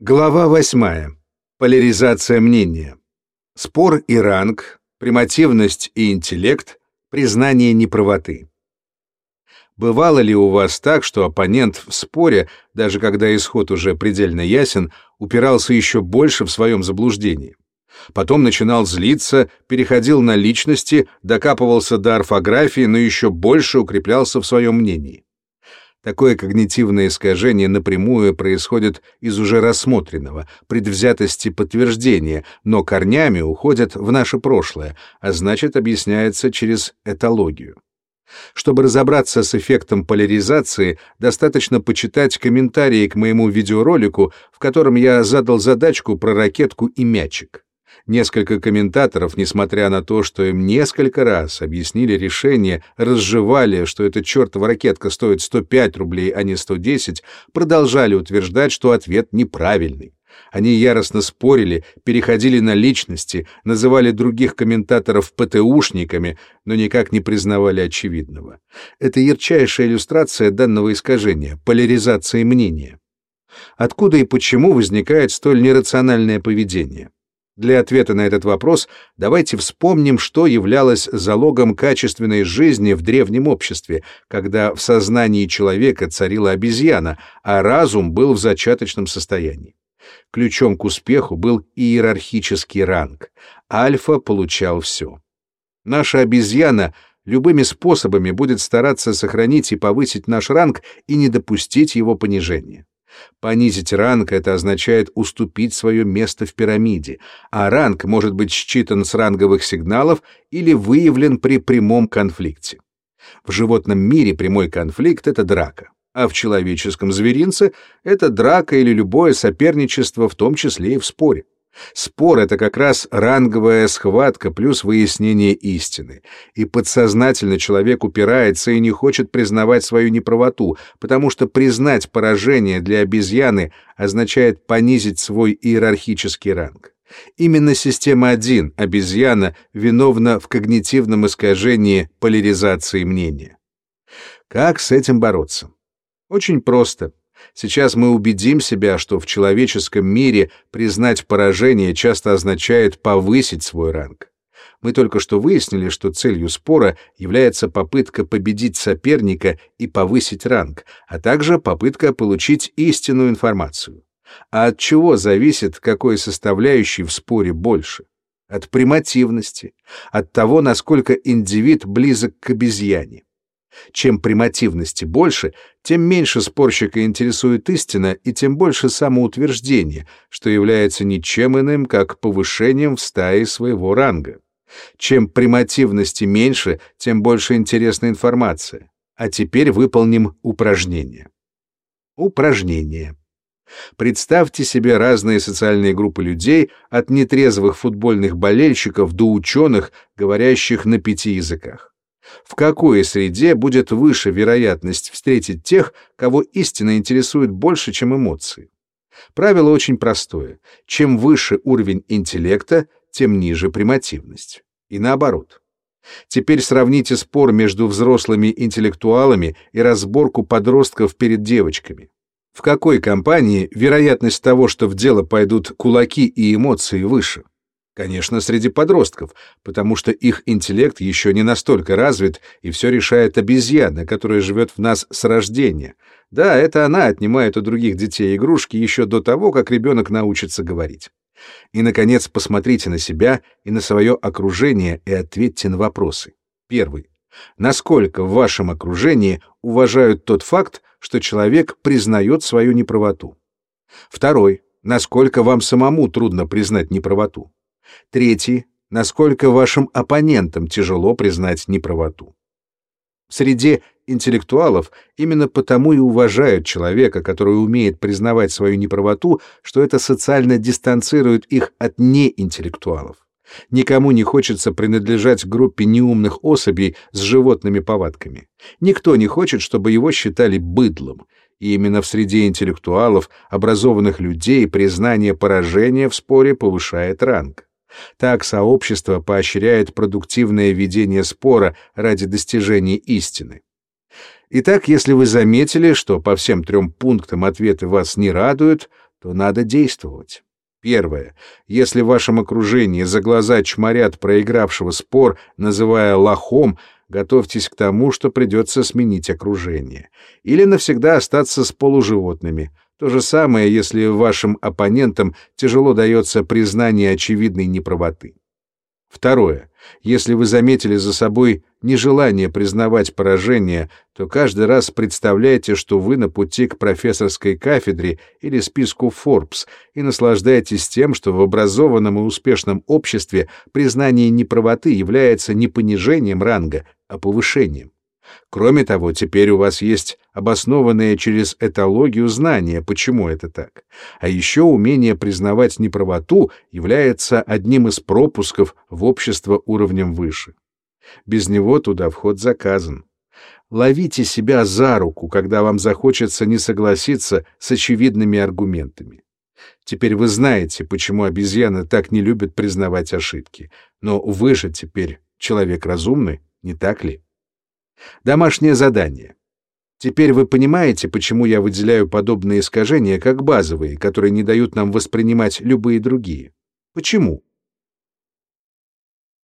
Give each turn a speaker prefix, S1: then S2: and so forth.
S1: Глава 8. Поляризация мнения. Спор и ранг, примативность и интеллект, признание неправоты. Бывало ли у вас так, что оппонент в споре, даже когда исход уже предельно ясен, упирался еще больше в своем заблуждении? Потом начинал злиться, переходил на личности, докапывался до орфографии, но еще больше укреплялся в своем мнении. Такое когнитивное искажение напрямую происходит из уже рассмотренного, предвзятости подтверждения, но корнями уходят в наше прошлое, а значит объясняется через этологию. Чтобы разобраться с эффектом поляризации, достаточно почитать комментарии к моему видеоролику, в котором я задал задачку про ракетку и мячик. Несколько комментаторов, несмотря на то, что им несколько раз объяснили решение, разжевали, что эта чертова ракетка стоит 105 рублей, а не 110, продолжали утверждать, что ответ неправильный. Они яростно спорили, переходили на личности, называли других комментаторов ПТУшниками, но никак не признавали очевидного. Это ярчайшая иллюстрация данного искажения, поляризации мнения. Откуда и почему возникает столь нерациональное поведение? Для ответа на этот вопрос давайте вспомним, что являлось залогом качественной жизни в древнем обществе, когда в сознании человека царила обезьяна, а разум был в зачаточном состоянии. Ключом к успеху был иерархический ранг. Альфа получал все. Наша обезьяна любыми способами будет стараться сохранить и повысить наш ранг и не допустить его понижения. Понизить ранг — это означает уступить свое место в пирамиде, а ранг может быть считан с ранговых сигналов или выявлен при прямом конфликте. В животном мире прямой конфликт — это драка, а в человеческом зверинце — это драка или любое соперничество, в том числе и в споре. Спор — это как раз ранговая схватка плюс выяснение истины. И подсознательно человек упирается и не хочет признавать свою неправоту, потому что признать поражение для обезьяны означает понизить свой иерархический ранг. Именно система 1, обезьяна, виновна в когнитивном искажении поляризации мнения. Как с этим бороться? Очень просто. Сейчас мы убедим себя, что в человеческом мире признать поражение часто означает повысить свой ранг. Мы только что выяснили, что целью спора является попытка победить соперника и повысить ранг, а также попытка получить истинную информацию. А от чего зависит, какой составляющей в споре больше? От примативности, от того, насколько индивид близок к обезьяне. Чем примативности больше, тем меньше спорщика интересует истина и тем больше самоутверждение, что является ничем иным, как повышением в стае своего ранга. Чем примативности меньше, тем больше интересна информация. А теперь выполним упражнение. Упражнение. Представьте себе разные социальные группы людей, от нетрезвых футбольных болельщиков до ученых, говорящих на пяти языках в какой среде будет выше вероятность встретить тех, кого истина интересует больше, чем эмоции. Правило очень простое. Чем выше уровень интеллекта, тем ниже примативность. И наоборот. Теперь сравните спор между взрослыми интеллектуалами и разборку подростков перед девочками. В какой компании вероятность того, что в дело пойдут кулаки и эмоции, выше? Конечно, среди подростков, потому что их интеллект еще не настолько развит, и все решает обезьяна, которая живет в нас с рождения. Да, это она отнимает у других детей игрушки еще до того, как ребенок научится говорить. И, наконец, посмотрите на себя и на свое окружение и ответьте на вопросы. Первый. Насколько в вашем окружении уважают тот факт, что человек признает свою неправоту? Второй. Насколько вам самому трудно признать неправоту? Третий — насколько вашим оппонентам тяжело признать неправоту. В среде интеллектуалов именно потому и уважают человека, который умеет признавать свою неправоту, что это социально дистанцирует их от неинтеллектуалов. Никому не хочется принадлежать группе неумных особей с животными повадками. Никто не хочет, чтобы его считали быдлом. И именно в среде интеллектуалов, образованных людей, признание поражения в споре повышает ранг. Так сообщество поощряет продуктивное ведение спора ради достижения истины. Итак, если вы заметили, что по всем трем пунктам ответы вас не радуют, то надо действовать. Первое. Если в вашем окружении за глаза чморят проигравшего спор, называя лохом, готовьтесь к тому, что придется сменить окружение. Или навсегда остаться с полуживотными. То же самое, если вашим оппонентам тяжело дается признание очевидной неправоты. Второе. Если вы заметили за собой нежелание признавать поражение, то каждый раз представляйте, что вы на пути к профессорской кафедре или списку Forbes и наслаждайтесь тем, что в образованном и успешном обществе признание неправоты является не понижением ранга, а повышением. Кроме того, теперь у вас есть обоснованное через этологию знание, почему это так. А еще умение признавать неправоту является одним из пропусков в общество уровнем выше. Без него туда вход заказан. Ловите себя за руку, когда вам захочется не согласиться с очевидными аргументами. Теперь вы знаете, почему обезьяны так не любят признавать ошибки. Но вы же теперь человек разумный, не так ли? Домашнее задание. Теперь вы понимаете, почему я выделяю подобные искажения как базовые, которые не дают нам воспринимать любые другие. Почему?